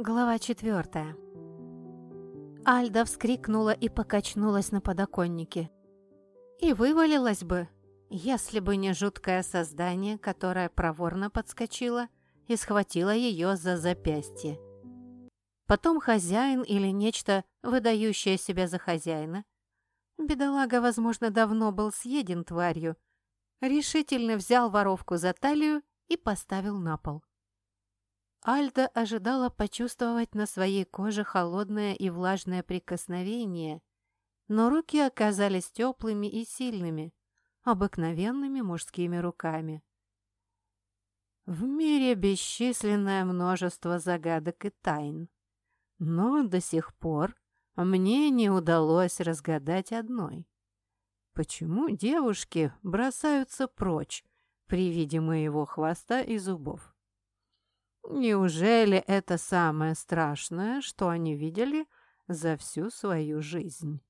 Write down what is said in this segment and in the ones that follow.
Глава четвертая. Альда вскрикнула и покачнулась на подоконнике. И вывалилась бы, если бы не жуткое создание, которое проворно подскочило и схватило ее за запястье. Потом хозяин или нечто, выдающее себя за хозяина. Бедолага, возможно, давно был съеден тварью. Решительно взял воровку за талию и поставил на пол. Альда ожидала почувствовать на своей коже холодное и влажное прикосновение, но руки оказались теплыми и сильными, обыкновенными мужскими руками. В мире бесчисленное множество загадок и тайн, но до сих пор мне не удалось разгадать одной. Почему девушки бросаются прочь при виде моего хвоста и зубов? Неужели это самое страшное, что они видели за всю свою жизнь?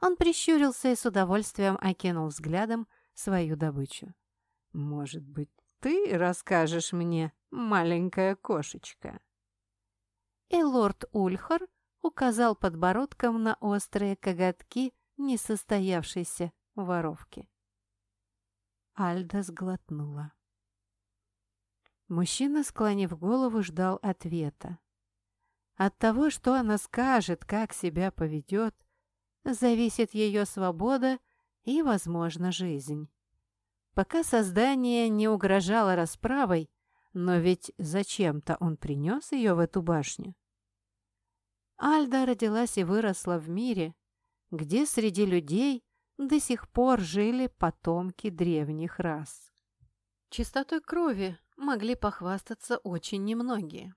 Он прищурился и с удовольствием окинул взглядом свою добычу. «Может быть, ты расскажешь мне, маленькая кошечка?» И лорд Ульхар указал подбородком на острые коготки несостоявшейся воровки. Альда сглотнула. Мужчина, склонив голову, ждал ответа. От того, что она скажет, как себя поведет, зависит ее свобода и, возможно, жизнь. Пока создание не угрожало расправой, но ведь зачем-то он принес ее в эту башню. Альда родилась и выросла в мире, где среди людей до сих пор жили потомки древних рас. Чистотой крови могли похвастаться очень немногие.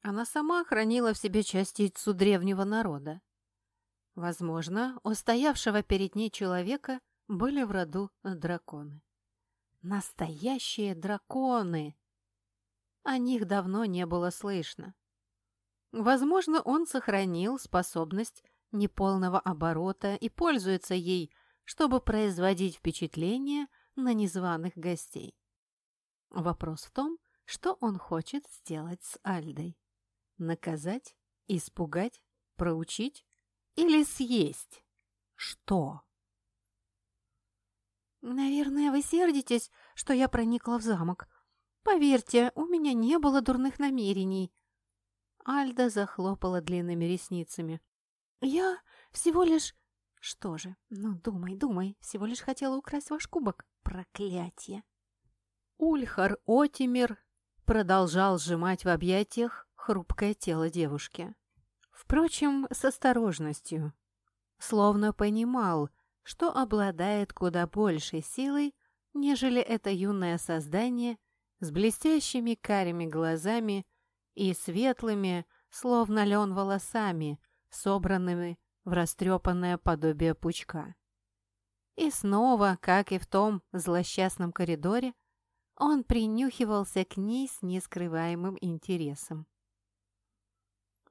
Она сама хранила в себе частицу древнего народа. Возможно, у стоявшего перед ней человека были в роду драконы. Настоящие драконы! О них давно не было слышно. Возможно, он сохранил способность неполного оборота и пользуется ей, чтобы производить впечатление на незваных гостей. Вопрос в том, что он хочет сделать с Альдой. Наказать? Испугать? Проучить? Или съесть? Что? «Наверное, вы сердитесь, что я проникла в замок. Поверьте, у меня не было дурных намерений». Альда захлопала длинными ресницами. «Я всего лишь...» «Что же? Ну, думай, думай. Всего лишь хотела украсть ваш кубок. Проклятие!» Ульхар Отимер продолжал сжимать в объятиях хрупкое тело девушки. Впрочем, с осторожностью, словно понимал, что обладает куда большей силой, нежели это юное создание с блестящими карими глазами и светлыми, словно лен волосами, собранными в растрепанное подобие пучка. И снова, как и в том злосчастном коридоре, он принюхивался к ней с нескрываемым интересом.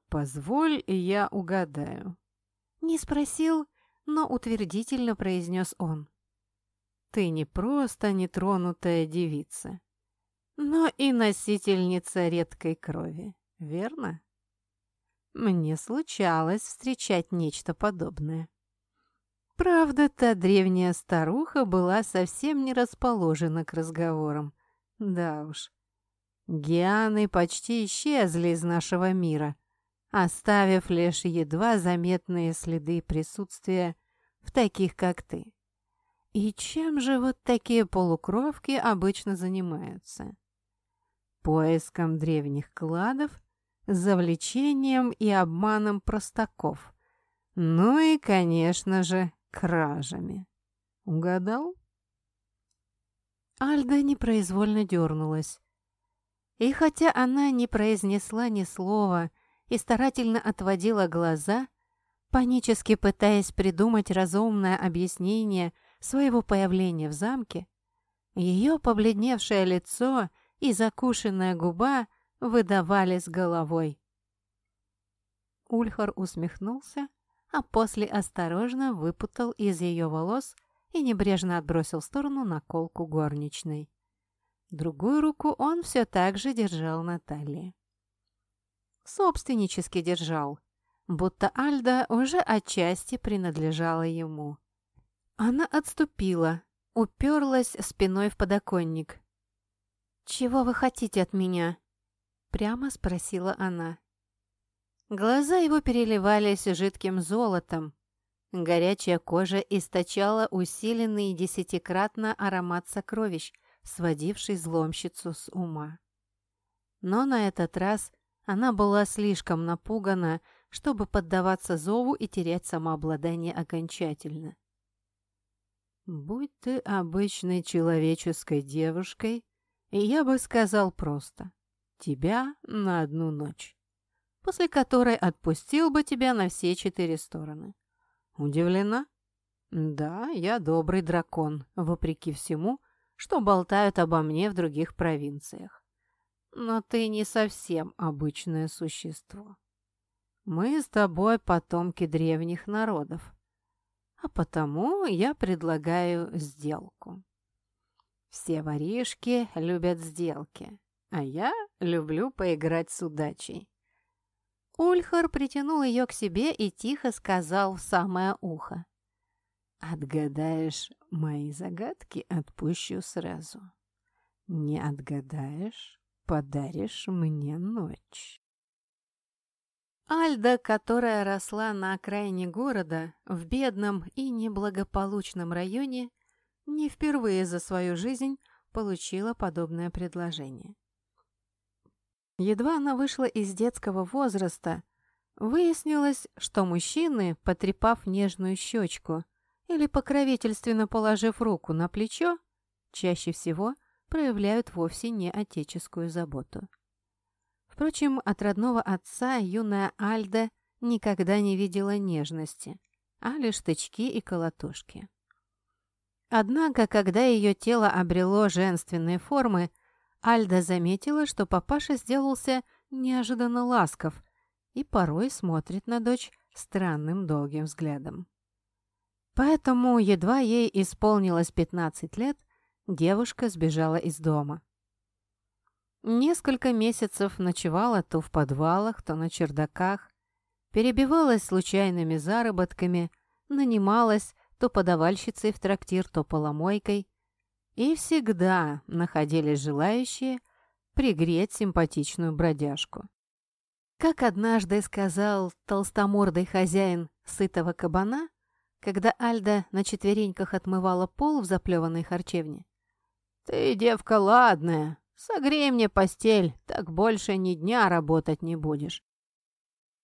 «Позволь, я угадаю». Не спросил, но утвердительно произнес он. «Ты не просто нетронутая девица, но и носительница редкой крови, верно?» Мне случалось встречать нечто подобное. Правда, та древняя старуха была совсем не расположена к разговорам. Да уж. Гианы почти исчезли из нашего мира, оставив лишь едва заметные следы присутствия в таких, как ты. И чем же вот такие полукровки обычно занимаются? Поиском древних кладов, завлечением и обманом простаков. Ну и, конечно же, кражами. Угадал? Альда непроизвольно дернулась. И хотя она не произнесла ни слова и старательно отводила глаза, панически пытаясь придумать разумное объяснение своего появления в замке, ее побледневшее лицо и закушенная губа выдавали с головой. Ульхар усмехнулся а после осторожно выпутал из ее волос и небрежно отбросил в сторону наколку горничной. Другую руку он все так же держал на талии. собственнически держал, будто Альда уже отчасти принадлежала ему. Она отступила, уперлась спиной в подоконник. «Чего вы хотите от меня?» — прямо спросила она. Глаза его переливались жидким золотом. Горячая кожа источала усиленный десятикратно аромат сокровищ, сводивший зломщицу с ума. Но на этот раз она была слишком напугана, чтобы поддаваться зову и терять самообладание окончательно. «Будь ты обычной человеческой девушкой, и я бы сказал просто «тебя на одну ночь», после которой отпустил бы тебя на все четыре стороны. Удивлена? Да, я добрый дракон, вопреки всему, что болтают обо мне в других провинциях. Но ты не совсем обычное существо. Мы с тобой потомки древних народов. А потому я предлагаю сделку. Все воришки любят сделки, а я люблю поиграть с удачей. Ульхар притянул ее к себе и тихо сказал в самое ухо. «Отгадаешь мои загадки, отпущу сразу. Не отгадаешь, подаришь мне ночь». Альда, которая росла на окраине города, в бедном и неблагополучном районе, не впервые за свою жизнь получила подобное предложение. Едва она вышла из детского возраста, выяснилось, что мужчины, потрепав нежную щечку или покровительственно положив руку на плечо, чаще всего проявляют вовсе не отеческую заботу. Впрочем, от родного отца юная Альда никогда не видела нежности, а лишь тычки и колотушки. Однако, когда ее тело обрело женственные формы, Альда заметила, что папаша сделался неожиданно ласков и порой смотрит на дочь странным долгим взглядом. Поэтому, едва ей исполнилось 15 лет, девушка сбежала из дома. Несколько месяцев ночевала то в подвалах, то на чердаках, перебивалась случайными заработками, нанималась то подавальщицей в трактир, то поломойкой, и всегда находились желающие пригреть симпатичную бродяжку. Как однажды сказал толстомордый хозяин сытого кабана, когда Альда на четвереньках отмывала пол в заплеванной харчевне. «Ты, девка, ладная, Согрей мне постель, так больше ни дня работать не будешь».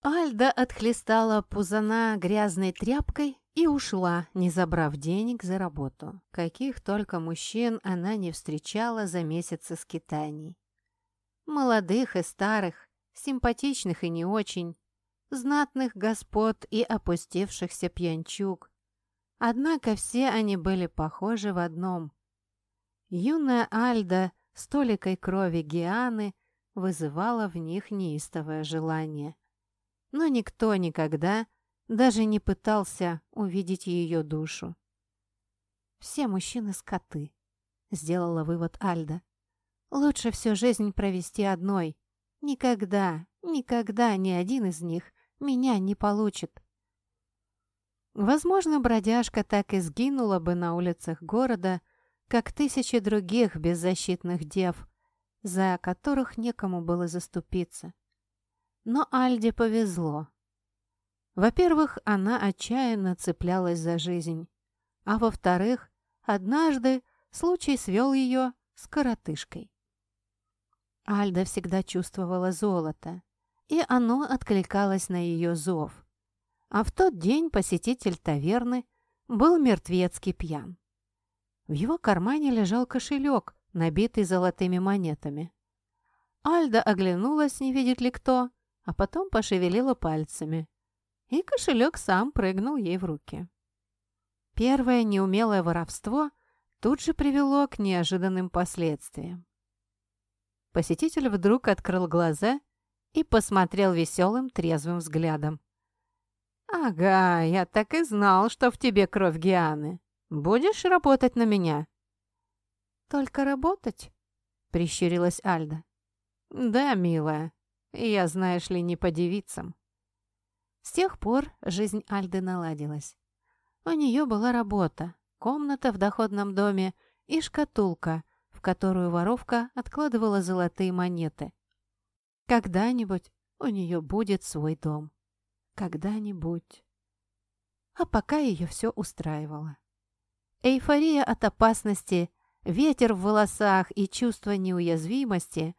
Альда отхлестала Пузана грязной тряпкой и ушла, не забрав денег за работу. Каких только мужчин она не встречала за месяцы скитаний. Молодых и старых, симпатичных и не очень, знатных господ и опустевшихся пьянчуг. Однако все они были похожи в одном. Юная Альда столикой крови Гианы вызывало в них неистовое желание. Но никто никогда даже не пытался увидеть ее душу. «Все мужчины скоты», — сделала вывод Альда. «Лучше всю жизнь провести одной. Никогда, никогда ни один из них меня не получит». Возможно, бродяжка так и сгинула бы на улицах города, как тысячи других беззащитных дев, за которых некому было заступиться. Но Альде повезло. Во-первых, она отчаянно цеплялась за жизнь, а во-вторых, однажды случай свел ее с коротышкой. Альда всегда чувствовала золото, и оно откликалось на ее зов. А в тот день посетитель таверны был мертвецкий пьян. В его кармане лежал кошелек, набитый золотыми монетами. Альда оглянулась, не видит ли кто, а потом пошевелила пальцами. И кошелек сам прыгнул ей в руки. Первое неумелое воровство тут же привело к неожиданным последствиям. Посетитель вдруг открыл глаза и посмотрел веселым, трезвым взглядом. «Ага, я так и знал, что в тебе кровь Гианы. Будешь работать на меня?» «Только работать?» — прищурилась Альда. «Да, милая, Я, знаешь ли, не по девицам. С тех пор жизнь Альды наладилась. У нее была работа, комната в доходном доме и шкатулка, в которую воровка откладывала золотые монеты. Когда-нибудь у нее будет свой дом. Когда-нибудь. А пока ее все устраивало. Эйфория от опасности, ветер в волосах и чувство неуязвимости,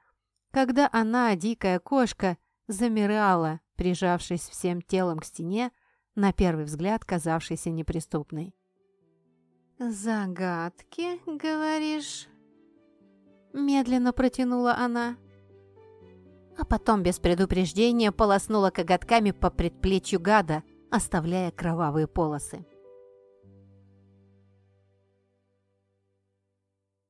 когда она, дикая кошка, замирала, прижавшись всем телом к стене, на первый взгляд казавшейся неприступной. «Загадки, говоришь?» Медленно протянула она. А потом без предупреждения полоснула коготками по предплечью гада, оставляя кровавые полосы.